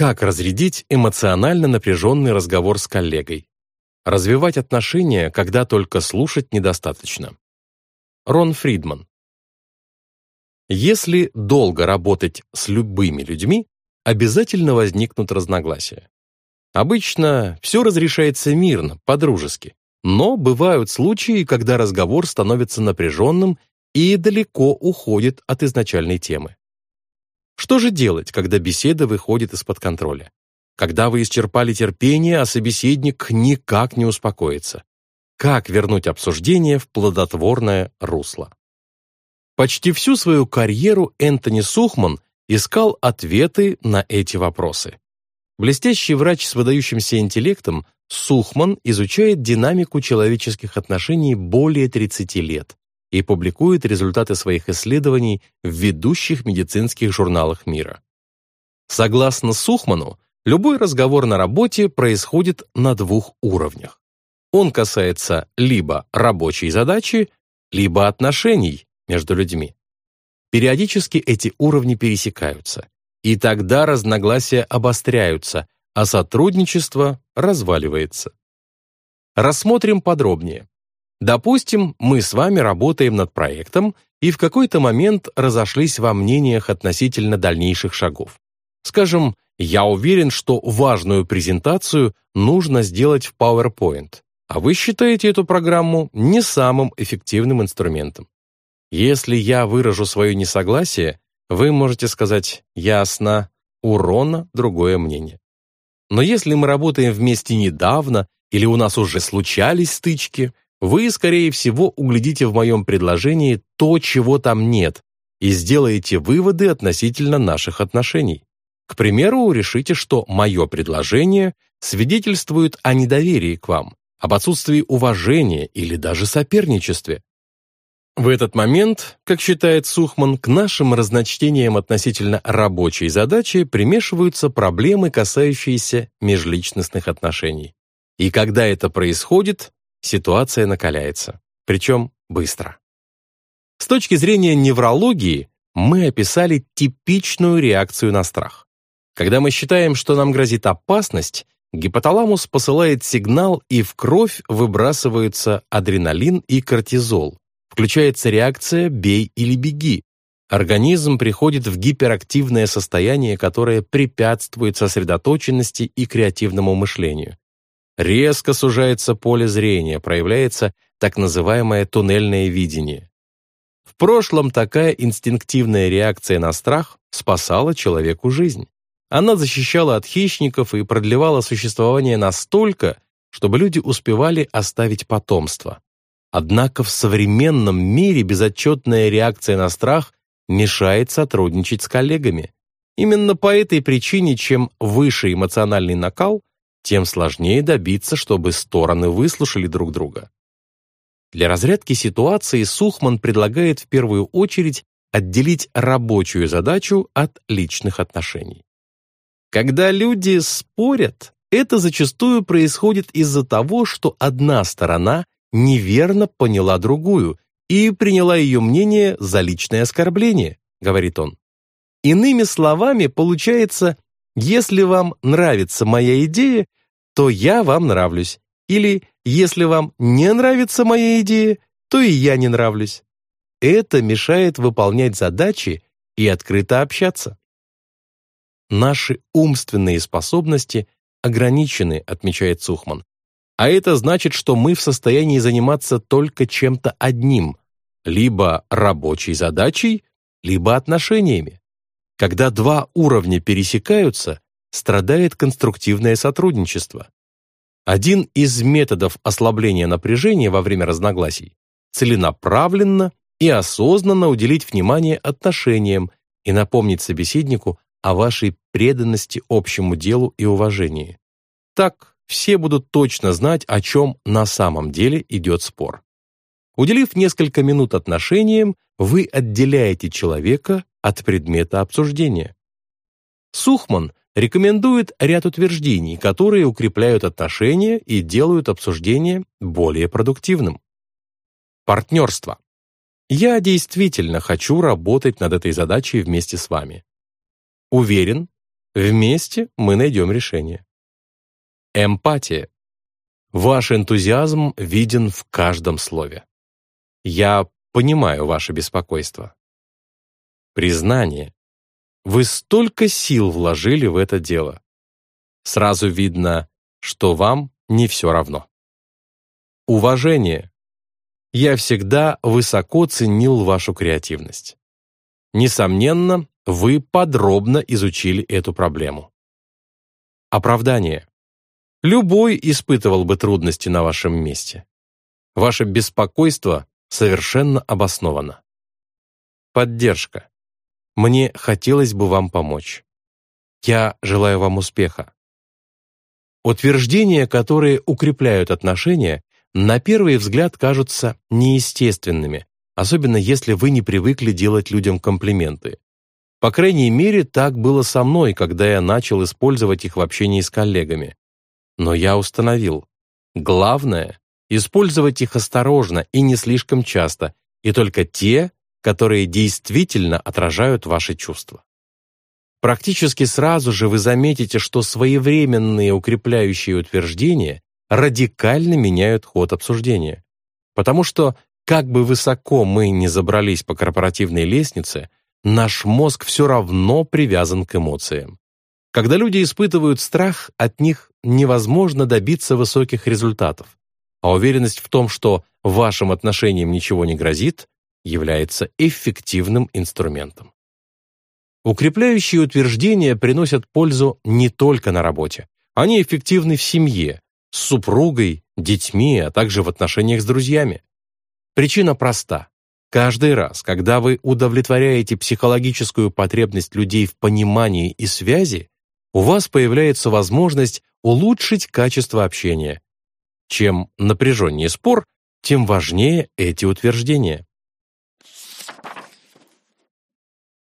Как разрядить эмоционально напряженный разговор с коллегой? Развивать отношения, когда только слушать недостаточно. Рон Фридман. Если долго работать с любыми людьми, обязательно возникнут разногласия. Обычно все разрешается мирно, по-дружески, но бывают случаи, когда разговор становится напряженным и далеко уходит от изначальной темы. Что же делать, когда беседа выходит из-под контроля? Когда вы исчерпали терпение, а собеседник никак не успокоится? Как вернуть обсуждение в плодотворное русло? Почти всю свою карьеру Энтони Сухман искал ответы на эти вопросы. Блестящий врач с выдающимся интеллектом, Сухман изучает динамику человеческих отношений более 30 лет и публикует результаты своих исследований в ведущих медицинских журналах мира. Согласно Сухману, любой разговор на работе происходит на двух уровнях. Он касается либо рабочей задачи, либо отношений между людьми. Периодически эти уровни пересекаются, и тогда разногласия обостряются, а сотрудничество разваливается. Рассмотрим подробнее. Допустим, мы с вами работаем над проектом и в какой-то момент разошлись во мнениях относительно дальнейших шагов. Скажем, я уверен, что важную презентацию нужно сделать в PowerPoint, а вы считаете эту программу не самым эффективным инструментом. Если я выражу свое несогласие, вы можете сказать «ясно», у Рона другое мнение. Но если мы работаем вместе недавно или у нас уже случались стычки, вы, скорее всего, углядите в моем предложении то, чего там нет, и сделаете выводы относительно наших отношений. К примеру, решите, что мое предложение свидетельствует о недоверии к вам, об отсутствии уважения или даже соперничестве. В этот момент, как считает Сухман, к нашим разночтениям относительно рабочей задачи примешиваются проблемы, касающиеся межличностных отношений. И когда это происходит, ситуация накаляется, причем быстро. С точки зрения неврологии мы описали типичную реакцию на страх. Когда мы считаем, что нам грозит опасность, гипоталамус посылает сигнал, и в кровь выбрасываются адреналин и кортизол. Включается реакция «бей или беги». Организм приходит в гиперактивное состояние, которое препятствует сосредоточенности и креативному мышлению. Резко сужается поле зрения, проявляется так называемое туннельное видение. В прошлом такая инстинктивная реакция на страх спасала человеку жизнь. Она защищала от хищников и продлевала существование настолько, чтобы люди успевали оставить потомство. Однако в современном мире безотчетная реакция на страх мешает сотрудничать с коллегами. Именно по этой причине, чем выше эмоциональный накал, тем сложнее добиться, чтобы стороны выслушали друг друга. Для разрядки ситуации Сухман предлагает в первую очередь отделить рабочую задачу от личных отношений. Когда люди спорят, это зачастую происходит из-за того, что одна сторона неверно поняла другую и приняла ее мнение за личное оскорбление, говорит он. Иными словами, получается, если вам нравится моя идея, то я вам нравлюсь. Или если вам не нравится моя идея, то и я не нравлюсь. Это мешает выполнять задачи и открыто общаться. Наши умственные способности ограничены, отмечает Сухман. А это значит, что мы в состоянии заниматься только чем-то одним, либо рабочей задачей, либо отношениями. Когда два уровня пересекаются, страдает конструктивное сотрудничество. Один из методов ослабления напряжения во время разногласий – целенаправленно и осознанно уделить внимание отношениям и напомнить собеседнику о вашей преданности общему делу и уважении. Так все будут точно знать, о чем на самом деле идет спор. Уделив несколько минут отношениям, вы отделяете человека от предмета обсуждения. Сухман рекомендует ряд утверждений, которые укрепляют отношения и делают обсуждение более продуктивным. Партнерство. Я действительно хочу работать над этой задачей вместе с вами. Уверен, Вместе мы найдем решение. Эмпатия. Ваш энтузиазм виден в каждом слове. Я понимаю ваше беспокойство. Признание. Вы столько сил вложили в это дело. Сразу видно, что вам не все равно. Уважение. Я всегда высоко ценил вашу креативность. Несомненно, вы подробно изучили эту проблему. Оправдание. Любой испытывал бы трудности на вашем месте. Ваше беспокойство совершенно обосновано. Поддержка. Мне хотелось бы вам помочь. Я желаю вам успеха. Утверждения, которые укрепляют отношения, на первый взгляд кажутся неестественными, особенно если вы не привыкли делать людям комплименты. По крайней мере, так было со мной, когда я начал использовать их в общении с коллегами. Но я установил, главное – использовать их осторожно и не слишком часто, и только те, которые действительно отражают ваши чувства. Практически сразу же вы заметите, что своевременные укрепляющие утверждения радикально меняют ход обсуждения. Потому что, как бы высоко мы ни забрались по корпоративной лестнице, наш мозг все равно привязан к эмоциям. Когда люди испытывают страх, от них невозможно добиться высоких результатов. А уверенность в том, что вашим отношениям ничего не грозит, является эффективным инструментом. Укрепляющие утверждения приносят пользу не только на работе. Они эффективны в семье, с супругой, детьми, а также в отношениях с друзьями. Причина проста. Каждый раз, когда вы удовлетворяете психологическую потребность людей в понимании и связи, у вас появляется возможность улучшить качество общения. Чем напряженнее спор, тем важнее эти утверждения.